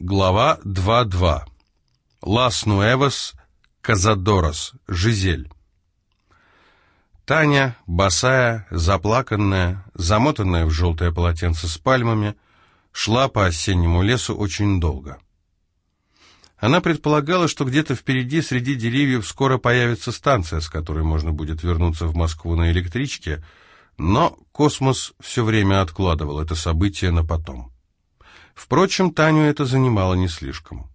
Глава 2.2. Лас Нуэвас, Казадорос, Жизель. Таня, босая, заплаканная, замотанная в желтое полотенце с пальмами, шла по осеннему лесу очень долго. Она предполагала, что где-то впереди среди деревьев скоро появится станция, с которой можно будет вернуться в Москву на электричке, но космос все время откладывал это событие на потом. Впрочем, Таню это занимало не слишком.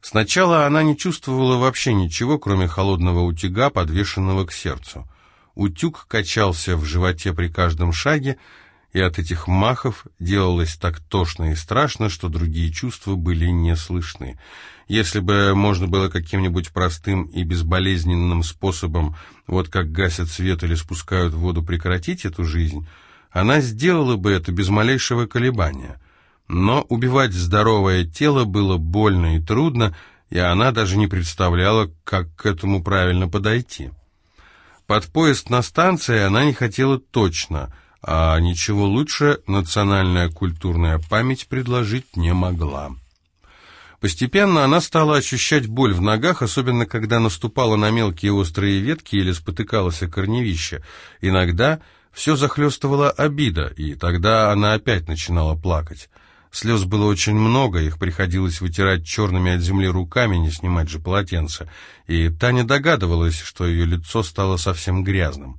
Сначала она не чувствовала вообще ничего, кроме холодного утюга, подвешенного к сердцу. Утюг качался в животе при каждом шаге, и от этих махов делалось так тошно и страшно, что другие чувства были не слышны. Если бы можно было каким-нибудь простым и безболезненным способом, вот как гасят свет или спускают воду, прекратить эту жизнь, она сделала бы это без малейшего колебания. Но убивать здоровое тело было больно и трудно, и она даже не представляла, как к этому правильно подойти. Под поезд на станции она не хотела точно, а ничего лучше национальная культурная память предложить не могла. Постепенно она стала ощущать боль в ногах, особенно когда наступала на мелкие острые ветки или спотыкалась о корневище. Иногда все захлестывала обида, и тогда она опять начинала плакать. Слез было очень много, их приходилось вытирать черными от земли руками, не снимать же полотенце, и Таня догадывалась, что ее лицо стало совсем грязным.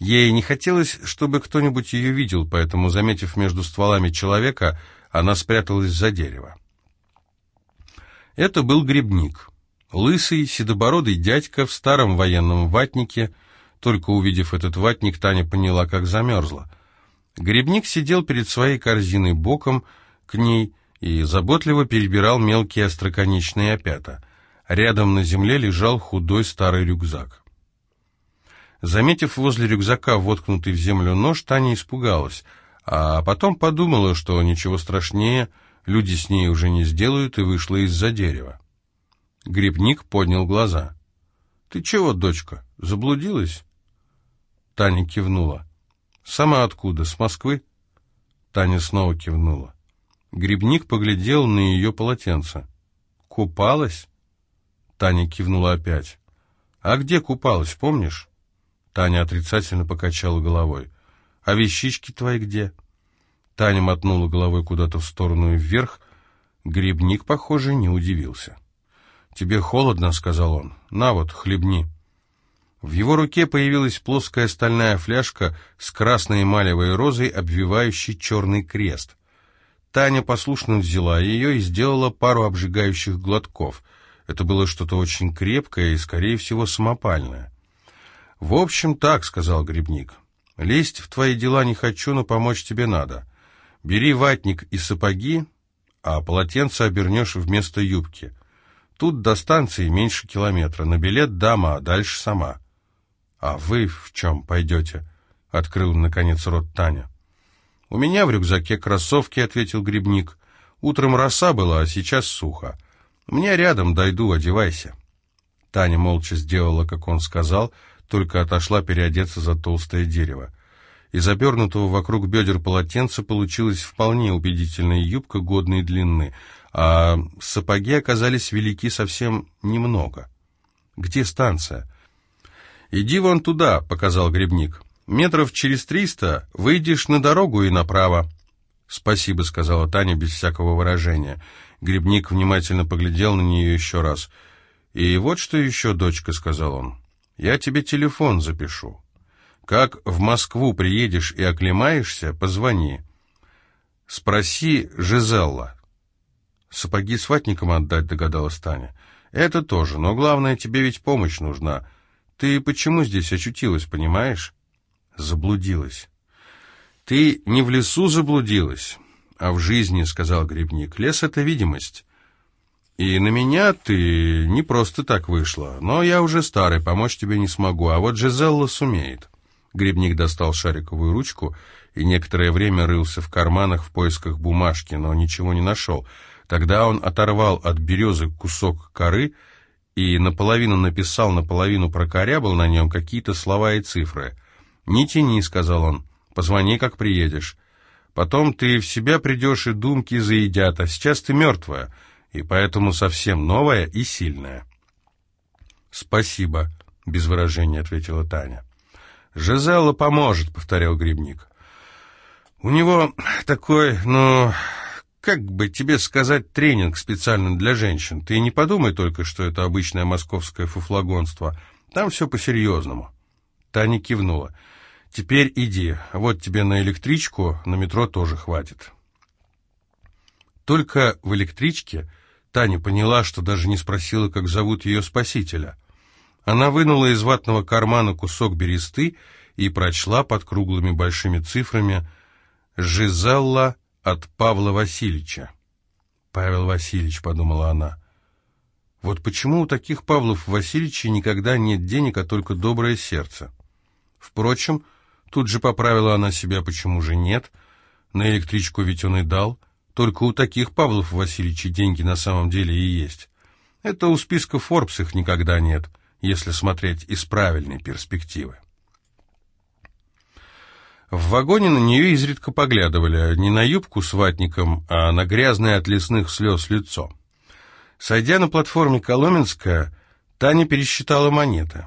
Ей не хотелось, чтобы кто-нибудь ее видел, поэтому, заметив между стволами человека, она спряталась за дерево. Это был грибник. Лысый, седобородый дядька в старом военном ватнике. Только увидев этот ватник, Таня поняла, как замерзла. Грибник сидел перед своей корзиной боком, к ней и заботливо перебирал мелкие остроконечные опята. Рядом на земле лежал худой старый рюкзак. Заметив возле рюкзака воткнутый в землю нож, Таня испугалась, а потом подумала, что ничего страшнее люди с ней уже не сделают, и вышла из-за дерева. Грибник поднял глаза. «Ты чего, дочка, заблудилась?» Таня кивнула. «Сама откуда? С Москвы?» Таня снова кивнула. Грибник поглядел на ее полотенце. «Купалась?» Таня кивнула опять. «А где купалась, помнишь?» Таня отрицательно покачала головой. «А вещички твои где?» Таня мотнула головой куда-то в сторону и вверх. Грибник, похоже, не удивился. «Тебе холодно», — сказал он. «На вот, хлебни». В его руке появилась плоская стальная фляжка с красной эмалевой розой, обвивающей черный крест. Таня послушно взяла ее и сделала пару обжигающих глотков. Это было что-то очень крепкое и, скорее всего, самопальное. «В общем, так», — сказал Грибник. «Лезть в твои дела не хочу, но помочь тебе надо. Бери ватник и сапоги, а полотенце обернешь вместо юбки. Тут до станции меньше километра. На билет дама, а дальше сама». «А вы в чем пойдете?» — открыл, наконец, рот Таня. «У меня в рюкзаке кроссовки», — ответил грибник. «Утром роса была, а сейчас сухо. Мне рядом, дойду, одевайся». Таня молча сделала, как он сказал, только отошла переодеться за толстое дерево. Из обернутого вокруг бедер полотенца получилась вполне убедительная юбка годной длины, а сапоги оказались велики совсем немного. «Где станция?» «Иди вон туда», — показал грибник. Метров через триста выйдешь на дорогу и направо. «Спасибо», — сказала Таня без всякого выражения. Грибник внимательно поглядел на нее еще раз. «И вот что еще, дочка», — сказал он. «Я тебе телефон запишу. Как в Москву приедешь и оклемаешься, позвони. Спроси Жизелла». «Сапоги с отдать», — догадалась Таня. «Это тоже, но главное, тебе ведь помощь нужна. Ты почему здесь очутилась, понимаешь?» Заблудилась. «Ты не в лесу заблудилась, а в жизни», — сказал грибник. «Лес — это видимость. И на меня ты не просто так вышла, но я уже старый, помочь тебе не смогу, а вот Жизелла сумеет». Грибник достал шариковую ручку и некоторое время рылся в карманах в поисках бумажки, но ничего не нашел. Тогда он оторвал от березы кусок коры и наполовину написал, наполовину прокорябал на нем какие-то слова и цифры — «Не тяни», — сказал он. «Позвони, как приедешь». Потом ты в себя придешь и думки заедят, а сейчас ты мертвая, и поэтому совсем новая и сильная». «Спасибо», — без выражения ответила Таня. «Жизелла поможет», — повторял Грибник. «У него такой, ну, как бы тебе сказать, тренинг специально для женщин. Ты не подумай только, что это обычное московское фуфлагонство. Там все по-серьезному». Таня кивнула. «Теперь иди. Вот тебе на электричку, на метро тоже хватит». Только в электричке Таня поняла, что даже не спросила, как зовут ее спасителя. Она вынула из ватного кармана кусок бересты и прочла под круглыми большими цифрами «Жизелла от Павла Васильевича». «Павел Васильевич», — подумала она. «Вот почему у таких Павлов Васильевичей никогда нет денег, а только доброе сердце?» Впрочем, тут же поправила она себя, почему же нет. На электричку ведь он и дал. Только у таких Павлов Васильевичей деньги на самом деле и есть. Это у списка Форбс их никогда нет, если смотреть из правильной перспективы. В вагоне на нее изредка поглядывали, не на юбку с ватником, а на грязное от лесных слез лицо. Сойдя на платформе Коломенская, Таня пересчитала монеты.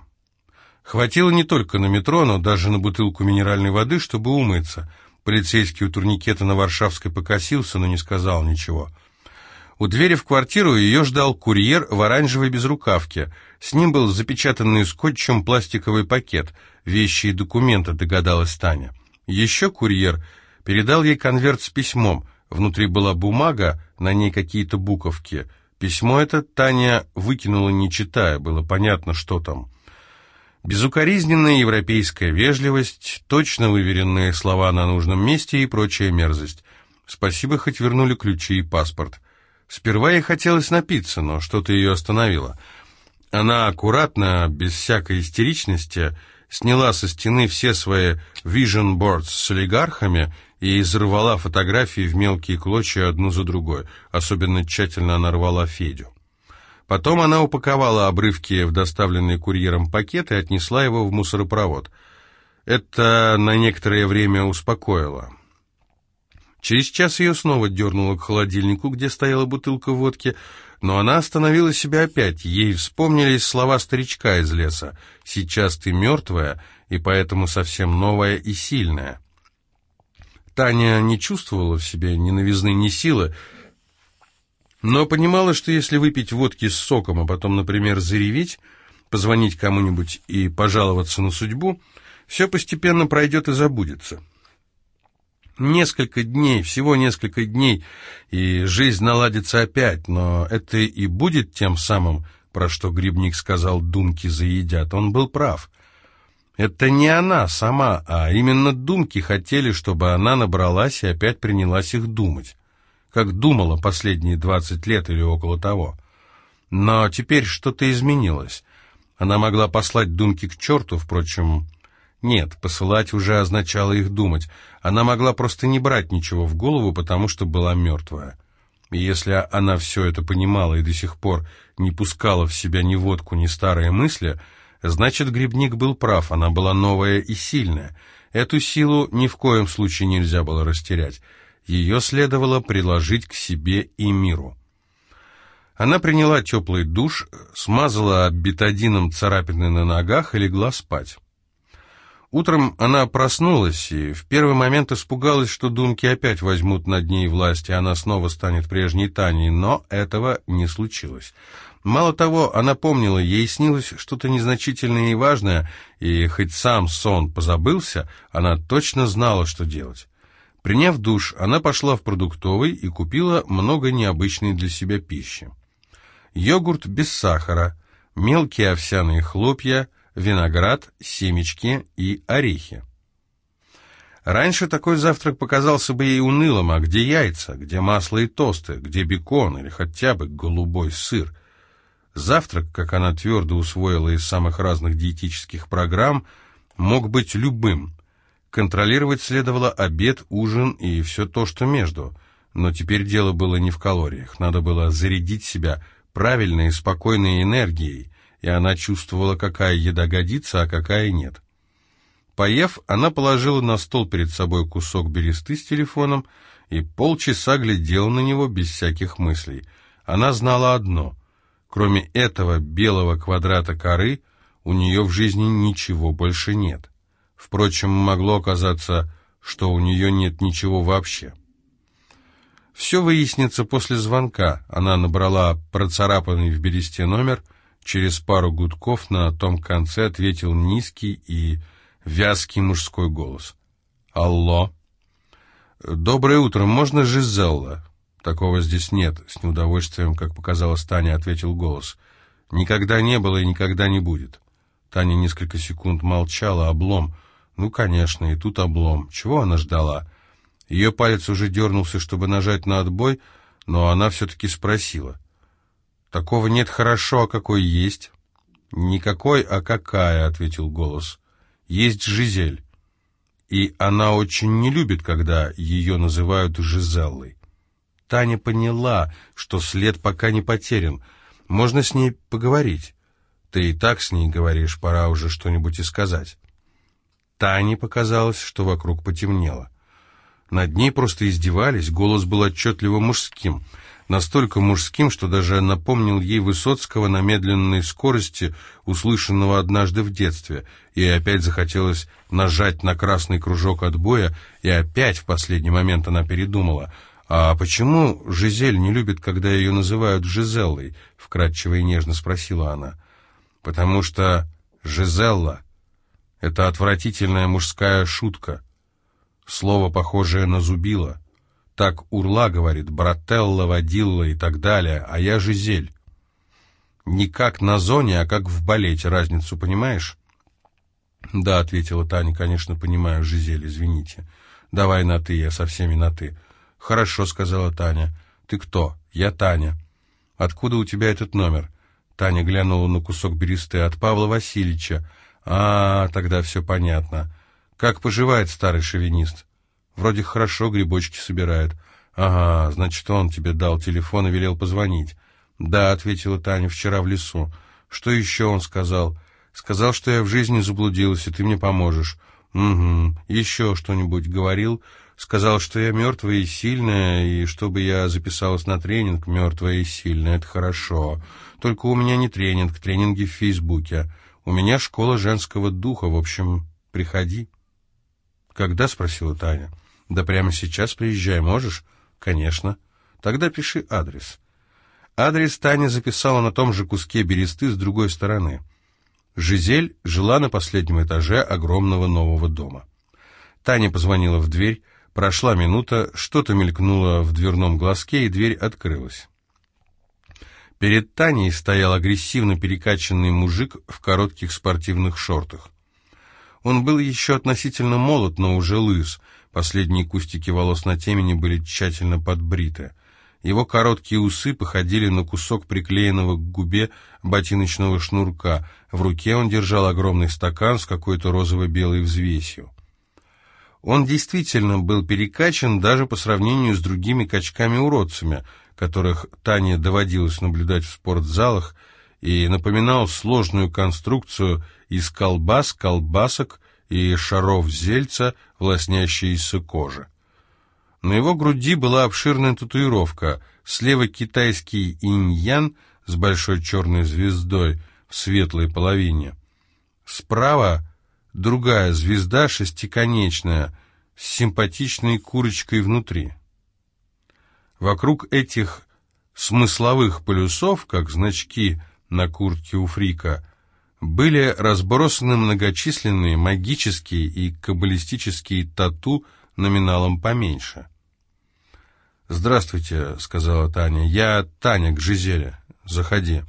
Хватило не только на метро, но даже на бутылку минеральной воды, чтобы умыться. Полицейский у турникета на Варшавской покосился, но не сказал ничего. У двери в квартиру ее ждал курьер в оранжевой безрукавке. С ним был запечатанный скотчем пластиковый пакет. Вещи и документы, догадалась Таня. Еще курьер передал ей конверт с письмом. Внутри была бумага, на ней какие-то буковки. Письмо это Таня выкинула, не читая, было понятно, что там. Безукоризненная европейская вежливость, точно выверенные слова на нужном месте и прочая мерзость. Спасибо, хоть вернули ключи и паспорт. Сперва ей хотелось напиться, но что-то ее остановило. Она аккуратно, без всякой истеричности, сняла со стены все свои vision boards с олигархами и изорвала фотографии в мелкие клочья одну за другой. Особенно тщательно она рвала Федю. Потом она упаковала обрывки в доставленный курьером пакет и отнесла его в мусоропровод. Это на некоторое время успокоило. Через час ее снова дернуло к холодильнику, где стояла бутылка водки, но она остановила себя опять. Ей вспомнились слова старичка из леса. «Сейчас ты мертвая, и поэтому совсем новая и сильная». Таня не чувствовала в себе ни новизны, ни силы, но понимала, что если выпить водки с соком, а потом, например, зареветь, позвонить кому-нибудь и пожаловаться на судьбу, все постепенно пройдет и забудется. Несколько дней, всего несколько дней, и жизнь наладится опять, но это и будет тем самым, про что Грибник сказал «думки заедят». Он был прав. Это не она сама, а именно думки хотели, чтобы она набралась и опять принялась их думать, как думала последние двадцать лет или около того. Но теперь что-то изменилось. Она могла послать думки к черту, впрочем, нет, посылать уже означало их думать. Она могла просто не брать ничего в голову, потому что была мертвая. И если она все это понимала и до сих пор не пускала в себя ни водку, ни старые мысли, значит, грибник был прав, она была новая и сильная. Эту силу ни в коем случае нельзя было растерять. Ее следовало приложить к себе и миру. Она приняла теплый душ, смазала бетадином царапины на ногах и легла спать. Утром она проснулась и в первый момент испугалась, что думки опять возьмут над ней власть, и она снова станет прежней Таней, но этого не случилось. Мало того, она помнила, ей снилось что-то незначительное и важное, и хоть сам сон позабылся, она точно знала, что делать. Приняв душ, она пошла в продуктовый и купила много необычной для себя пищи. Йогурт без сахара, мелкие овсяные хлопья – виноград, семечки и орехи. Раньше такой завтрак показался бы ей унылым, а где яйца, где масло и тосты, где бекон или хотя бы голубой сыр? Завтрак, как она твердо усвоила из самых разных диетических программ, мог быть любым. Контролировать следовало обед, ужин и все то, что между. Но теперь дело было не в калориях, надо было зарядить себя правильной и спокойной энергией, и она чувствовала, какая еда годится, а какая нет. Поев, она положила на стол перед собой кусок бересты с телефоном и полчаса глядела на него без всяких мыслей. Она знала одно. Кроме этого белого квадрата коры, у нее в жизни ничего больше нет. Впрочем, могло оказаться, что у нее нет ничего вообще. Все выяснится после звонка. Она набрала процарапанный в бересте номер. Через пару гудков на том конце ответил низкий и вязкий мужской голос. «Алло!» «Доброе утро, можно Жизелла?» «Такого здесь нет», — с неудовольствием, как показалось Таня, ответил голос. «Никогда не было и никогда не будет». Таня несколько секунд молчала, облом. «Ну, конечно, и тут облом. Чего она ждала?» Ее палец уже дернулся, чтобы нажать на отбой, но она все-таки спросила. «Такого нет хорошо, а какой есть?» «Никакой, а какая», — ответил голос. «Есть Жизель. И она очень не любит, когда ее называют Жизеллой». Таня поняла, что след пока не потерян. Можно с ней поговорить. Ты и так с ней говоришь, пора уже что-нибудь и сказать. Тане показалось, что вокруг потемнело. Над ней просто издевались, голос был отчетливо мужским. Настолько мужским, что даже напомнил ей Высоцкого на медленной скорости, услышанного однажды в детстве. И опять захотелось нажать на красный кружок отбоя, и опять в последний момент она передумала. «А почему Жизель не любит, когда ее называют Жизеллой?» — вкратчиво и нежно спросила она. «Потому что Жизелла — это отвратительная мужская шутка» слово, похожее на зубило. Так Урла говорит, брателла, водилла и так далее, а я Жизель. Не как на зоне, а как в балете, разницу понимаешь? Да, ответила Таня, конечно, понимаю, Жизель, извините. Давай на «ты», я со всеми на «ты». Хорошо, сказала Таня. Ты кто? Я Таня. Откуда у тебя этот номер? Таня глянула на кусок бересты от Павла Васильевича. А, тогда все понятно. «Как поживает старый шовинист?» «Вроде хорошо, грибочки собирает». «Ага, значит, он тебе дал телефон и велел позвонить». «Да», — ответила Таня, — «вчера в лесу». «Что еще он сказал?» «Сказал, что я в жизни заблудилась, и ты мне поможешь». «Угу. Еще что-нибудь говорил?» «Сказал, что я мертвая и сильная, и чтобы я записалась на тренинг мертвая и сильная. Это хорошо. Только у меня не тренинг, тренинги в Фейсбуке. У меня школа женского духа, в общем, приходи». «Когда?» — спросила Таня. «Да прямо сейчас приезжай, можешь?» «Конечно». «Тогда пиши адрес». Адрес Таня записала на том же куске бересты с другой стороны. Жизель жила на последнем этаже огромного нового дома. Таня позвонила в дверь, прошла минута, что-то мелькнуло в дверном глазке, и дверь открылась. Перед Таней стоял агрессивно перекачанный мужик в коротких спортивных шортах. Он был еще относительно молод, но уже лыс. Последние кустики волос на темени были тщательно подбриты. Его короткие усы походили на кусок приклеенного к губе ботиночного шнурка. В руке он держал огромный стакан с какой-то розово-белой взвесью. Он действительно был перекачан даже по сравнению с другими качками-уродцами, которых Тане доводилось наблюдать в спортзалах, и напоминал сложную конструкцию из колбас, колбасок и шаров зельца в лоснящейся кожи. На его груди была обширная татуировка, слева китайский инь-ян с большой черной звездой в светлой половине. Справа другая звезда шестиконечная с симпатичной курочкой внутри. Вокруг этих смысловых полюсов, как значки на куртке у фрика, были разбросаны многочисленные магические и каббалистические тату номиналом поменьше. «Здравствуйте», — сказала Таня. «Я Таня к Жизеле. Заходи».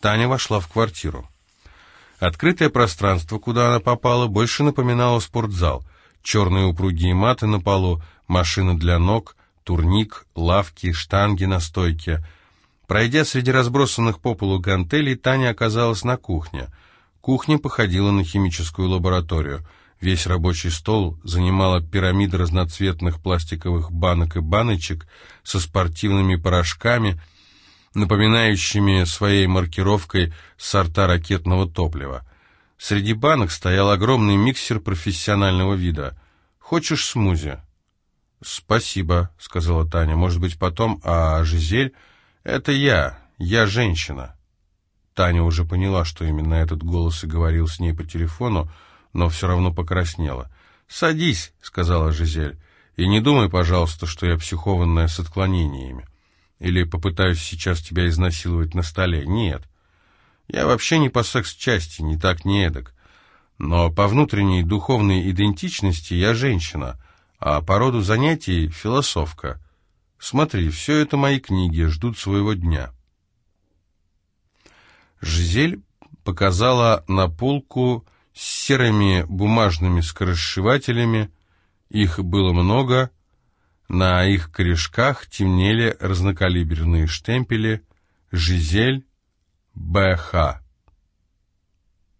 Таня вошла в квартиру. Открытое пространство, куда она попала, больше напоминало спортзал. Черные упругие маты на полу, машина для ног, турник, лавки, штанги на стойке. Пройдя среди разбросанных по полу гантелей, Таня оказалась на кухне — Кухня походила на химическую лабораторию. Весь рабочий стол занимала пирамида разноцветных пластиковых банок и баночек со спортивными порошками, напоминающими своей маркировкой сорта ракетного топлива. Среди банок стоял огромный миксер профессионального вида. «Хочешь смузи?» «Спасибо», — сказала Таня. «Может быть, потом, а Жизель...» «Это я. Я женщина». Таня уже поняла, что именно этот голос и говорил с ней по телефону, но все равно покраснела. «Садись», — сказала Жизель, — «и не думай, пожалуйста, что я психованная с отклонениями. Или попытаюсь сейчас тебя изнасиловать на столе. Нет. Я вообще не по секс-части, не так, не эдак. Но по внутренней духовной идентичности я женщина, а по роду занятий — философка. Смотри, все это мои книги, ждут своего дня. Жизель показала на полку с серыми бумажными скоросшивателями, их было много, на их корешках темнели разнокалиберные штемпели «Жизель БХ».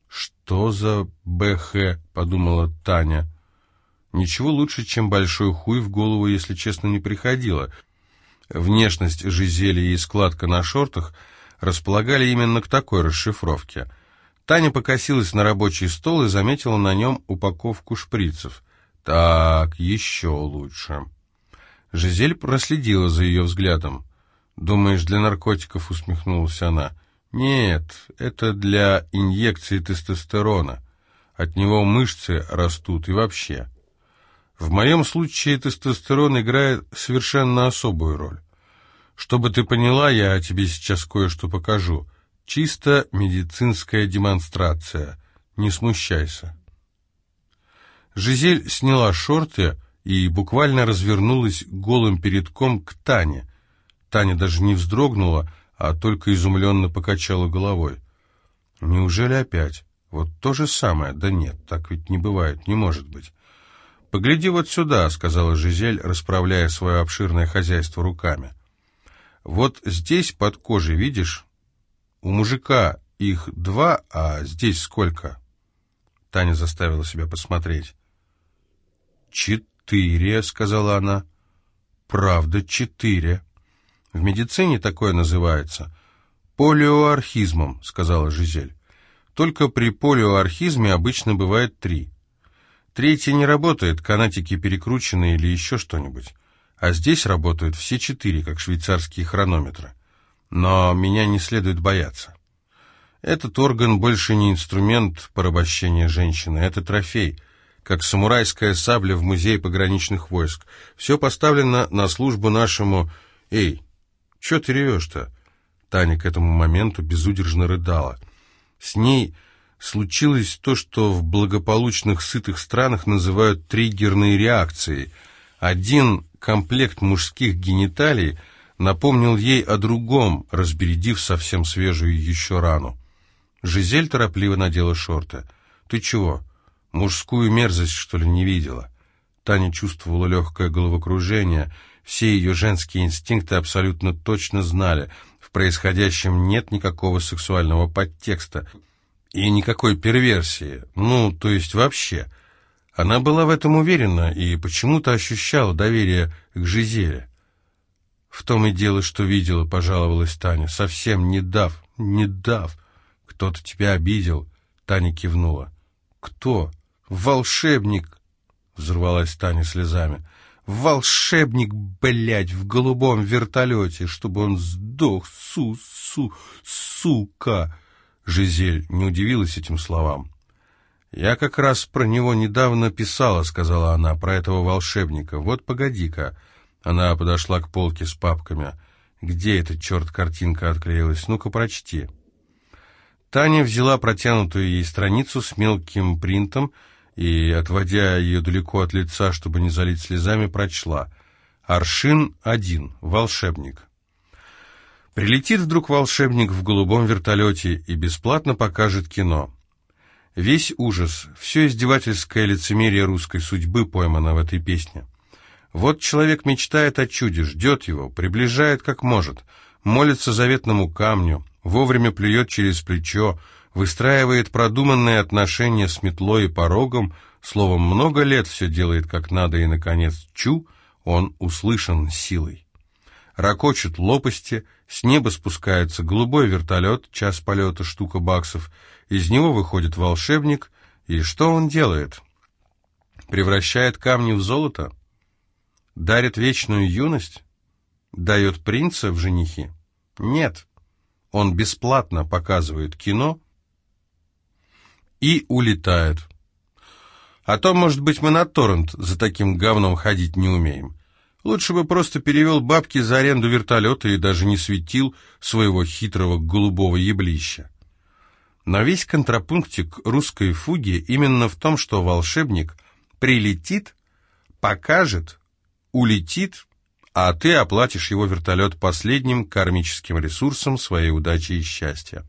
«Что за БХ?» — подумала Таня. Ничего лучше, чем большой хуй в голову, если честно, не приходило. Внешность Жизели и складка на шортах располагали именно к такой расшифровке. Таня покосилась на рабочий стол и заметила на нем упаковку шприцев. Так, еще лучше. Жизель проследила за ее взглядом. «Думаешь, для наркотиков?» — усмехнулась она. «Нет, это для инъекции тестостерона. От него мышцы растут и вообще». В моем случае тестостерон играет совершенно особую роль. Чтобы ты поняла, я тебе сейчас кое-что покажу. Чисто медицинская демонстрация. Не смущайся. Жизель сняла шорты и буквально развернулась голым передком к Тане. Таня даже не вздрогнула, а только изумленно покачала головой. «Неужели опять? Вот то же самое? Да нет, так ведь не бывает, не может быть». «Погляди вот сюда», — сказала Жизель, расправляя свое обширное хозяйство руками. «Вот здесь под кожей, видишь? У мужика их два, а здесь сколько?» Таня заставила себя посмотреть. «Четыре», — сказала она. «Правда, четыре. В медицине такое называется. Полиоархизмом», — сказала Жизель. «Только при полиоархизме обычно бывает три». Третья не работает, канатики перекручены или еще что-нибудь. А здесь работают все четыре, как швейцарские хронометры. Но меня не следует бояться. Этот орган больше не инструмент порабощения женщины, это трофей, как самурайская сабля в музее пограничных войск. Все поставлено на службу нашему... Эй, что ты ревешь-то? Таня к этому моменту безудержно рыдала. С ней случилось то, что в благополучных сытых странах называют триггерной реакцией. Один комплект мужских гениталий напомнил ей о другом, разбередив совсем свежую еще рану. Жизель торопливо надела шорты. «Ты чего, мужскую мерзость, что ли, не видела?» Таня чувствовала легкое головокружение. Все ее женские инстинкты абсолютно точно знали. В происходящем нет никакого сексуального подтекста — и никакой перверсии, ну, то есть вообще. Она была в этом уверена и почему-то ощущала доверие к Жизеле. В том и дело, что видела, пожаловалась Таня, совсем не дав, не дав. Кто-то тебя обидел, Таня кивнула. Кто? Волшебник, взорвалась Таня слезами. Волшебник, блядь, в голубом вертолете, чтобы он сдох, су-су, сука. Жизель не удивилась этим словам. «Я как раз про него недавно писала», — сказала она, — «про этого волшебника. Вот погоди-ка». Она подошла к полке с папками. «Где эта, черт, картинка отклеилась? Ну-ка, прочти». Таня взяла протянутую ей страницу с мелким принтом и, отводя ее далеко от лица, чтобы не залить слезами, прочла. «Аршин один. Волшебник». Прилетит вдруг волшебник в голубом вертолете и бесплатно покажет кино. Весь ужас, все издевательское лицемерие русской судьбы поймано в этой песне. Вот человек мечтает о чуде, ждет его, приближает как может, молится заветному камню, вовремя плюет через плечо, выстраивает продуманные отношения с метлой и порогом, словом, много лет все делает как надо, и, наконец, чу, он услышан силой. Ракочут лопасти, с неба спускается голубой вертолет, час полета, штука баксов, из него выходит волшебник, и что он делает? Превращает камни в золото? Дарит вечную юность? Дает принца в женихи? Нет. Он бесплатно показывает кино и улетает. А то, может быть, мы на торрент за таким говном ходить не умеем. Лучше бы просто перевел бабки за аренду вертолета и даже не светил своего хитрого голубого еблища. Но весь контрапунктик русской фуги именно в том, что волшебник прилетит, покажет, улетит, а ты оплатишь его вертолет последним кармическим ресурсом своей удачи и счастья.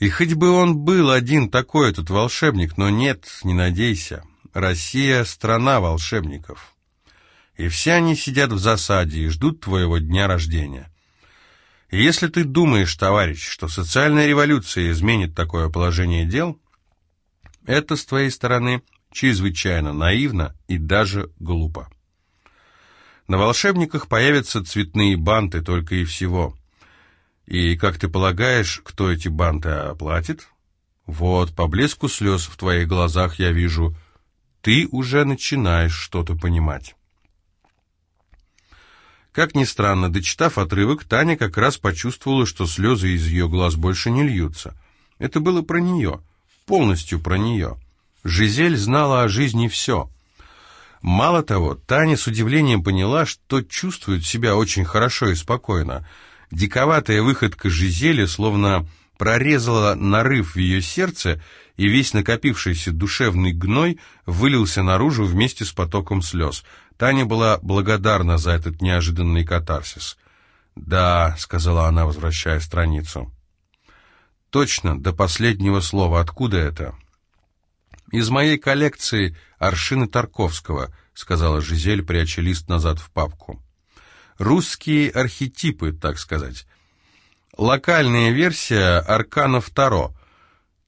И хоть бы он был один такой, этот волшебник, но нет, не надейся. Россия — страна волшебников и все они сидят в засаде и ждут твоего дня рождения. И если ты думаешь, товарищ, что социальная революция изменит такое положение дел, это с твоей стороны чрезвычайно наивно и даже глупо. На волшебниках появятся цветные банты только и всего. И, как ты полагаешь, кто эти банты оплатит? Вот, по блеску слез в твоих глазах я вижу, ты уже начинаешь что-то понимать. Как ни странно, дочитав отрывок, Таня как раз почувствовала, что слезы из ее глаз больше не льются. Это было про нее, полностью про нее. Жизель знала о жизни все. Мало того, Таня с удивлением поняла, что чувствует себя очень хорошо и спокойно. Диковатая выходка Жизели словно прорезала нарыв в ее сердце, и весь накопившийся душевный гной вылился наружу вместе с потоком слез. Таня была благодарна за этот неожиданный катарсис. «Да», — сказала она, возвращая страницу. «Точно, до последнего слова. Откуда это?» «Из моей коллекции Аршины Тарковского», — сказала Жизель, пряча лист назад в папку. «Русские архетипы, так сказать. Локальная версия Арканов Таро.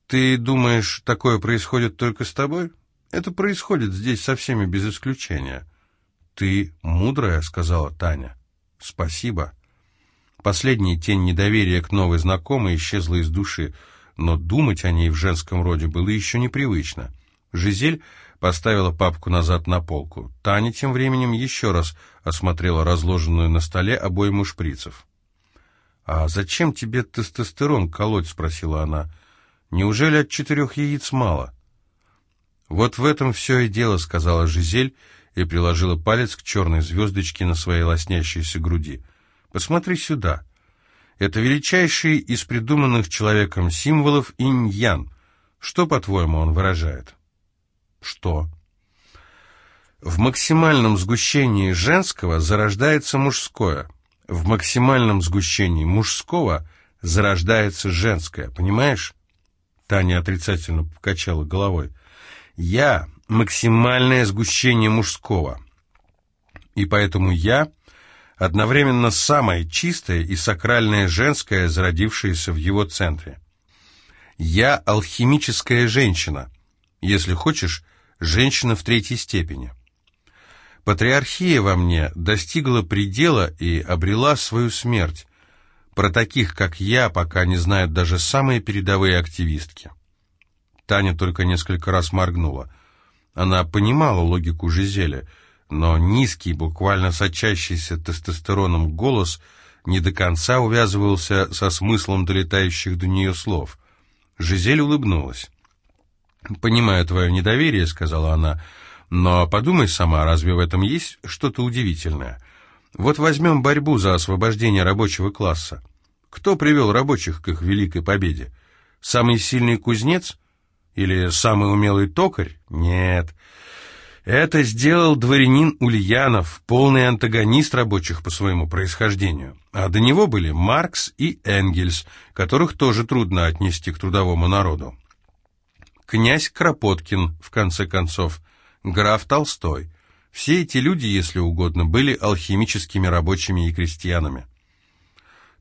Ты думаешь, такое происходит только с тобой? Это происходит здесь со всеми без исключения». «Ты мудрая», — сказала Таня. «Спасибо». Последняя тень недоверия к новой знакомой исчезла из души, но думать о ней в женском роде было еще непривычно. Жизель поставила папку назад на полку. Таня тем временем еще раз осмотрела разложенную на столе обойму шприцев. «А зачем тебе тестостерон колоть?» — спросила она. «Неужели от четырех яиц мало?» «Вот в этом все и дело», — сказала Жизель, — и приложила палец к черной звездочке на своей лоснящейся груди. «Посмотри сюда. Это величайший из придуманных человеком символов инь-ян. Что, по-твоему, он выражает?» «Что?» В максимальном сгущении женского зарождается мужское. В максимальном сгущении мужского зарождается женское. Понимаешь? Таня отрицательно покачала головой. Я максимальное сгущение мужского. И поэтому я одновременно самое чистое и сакральное женское, зародившееся в его центре. Я алхимическая женщина, если хочешь, женщина в третьей степени. Патриархия во мне достигла предела и обрела свою смерть. Про таких, как я, пока не знают даже самые передовые активистки. Таня только несколько раз моргнула – она понимала логику Жизели, но низкий, буквально сочащийся тестостероном голос не до конца увязывался со смыслом долетающих до нее слов. Жизель улыбнулась. «Понимаю твое недоверие», — сказала она, — «но подумай сама, разве в этом есть что-то удивительное? Вот возьмем борьбу за освобождение рабочего класса. Кто привел рабочих к их великой победе? Самый сильный кузнец или самый умелый токарь? Нет. Это сделал дворянин Ульянов, полный антагонист рабочих по своему происхождению. А до него были Маркс и Энгельс, которых тоже трудно отнести к трудовому народу. Князь Кропоткин, в конце концов, граф Толстой. Все эти люди, если угодно, были алхимическими рабочими и крестьянами.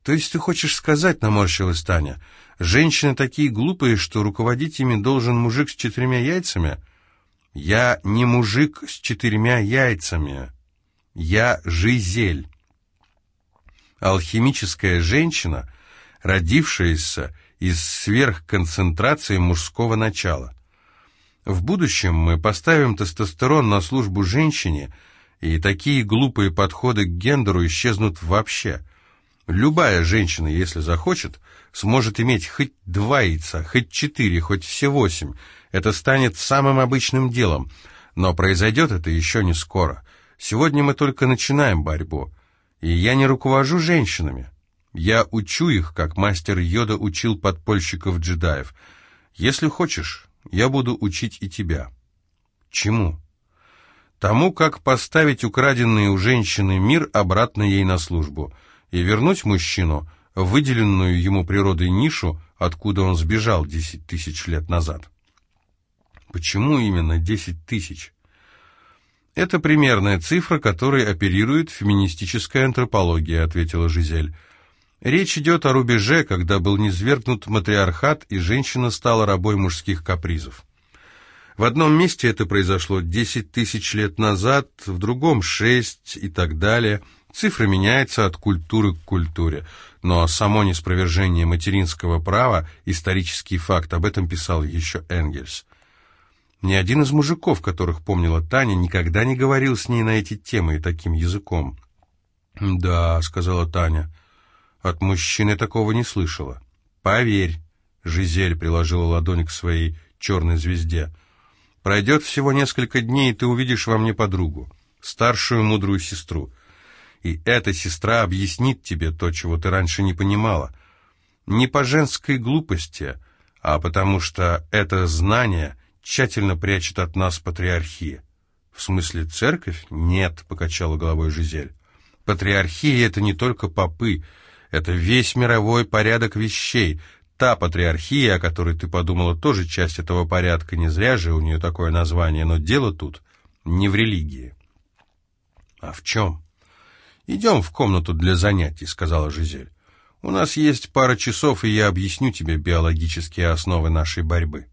«То есть ты хочешь сказать, — наморщилась Таня, — женщины такие глупые, что руководить ими должен мужик с четырьмя яйцами?» «Я не мужик с четырьмя яйцами. Я Жизель. Алхимическая женщина, родившаяся из сверхконцентрации мужского начала. В будущем мы поставим тестостерон на службу женщине, и такие глупые подходы к гендеру исчезнут вообще. Любая женщина, если захочет, сможет иметь хоть два яйца, хоть четыре, хоть все восемь. Это станет самым обычным делом. Но произойдет это еще не скоро. Сегодня мы только начинаем борьбу. И я не руковожу женщинами. Я учу их, как мастер Йода учил подпольщиков-джедаев. Если хочешь, я буду учить и тебя. Чему? Тому, как поставить украденный у женщины мир обратно ей на службу и вернуть мужчину выделенную ему природой нишу, откуда он сбежал десять тысяч лет назад. Почему именно десять тысяч? Это примерная цифра, которой оперирует феминистическая антропология, ответила Жизель. Речь идет о рубеже, когда был низвергнут матриархат, и женщина стала рабой мужских капризов. В одном месте это произошло 10 тысяч лет назад, в другом 6 и так далее. Цифра меняется от культуры к культуре, но само неспровержение материнского права – исторический факт, об этом писал еще Энгельс. Ни один из мужиков, которых помнила Таня, никогда не говорил с ней на эти темы и таким языком. «Да», — сказала Таня, — от мужчины такого не слышала. Поверь, Жизель приложила ладонь к своей черной звезде. Пройдет всего несколько дней, и ты увидишь во мне подругу, старшую мудрую сестру. И эта сестра объяснит тебе то, чего ты раньше не понимала. Не по женской глупости, а потому что это знание тщательно прячет от нас патриархия. В смысле церковь? Нет, покачала головой Жизель. Патриархия — это не только попы, это весь мировой порядок вещей. Та патриархия, о которой ты подумала, тоже часть этого порядка. Не зря же у нее такое название, но дело тут не в религии. А в чем? Идем в комнату для занятий, сказала Жизель. У нас есть пара часов, и я объясню тебе биологические основы нашей борьбы.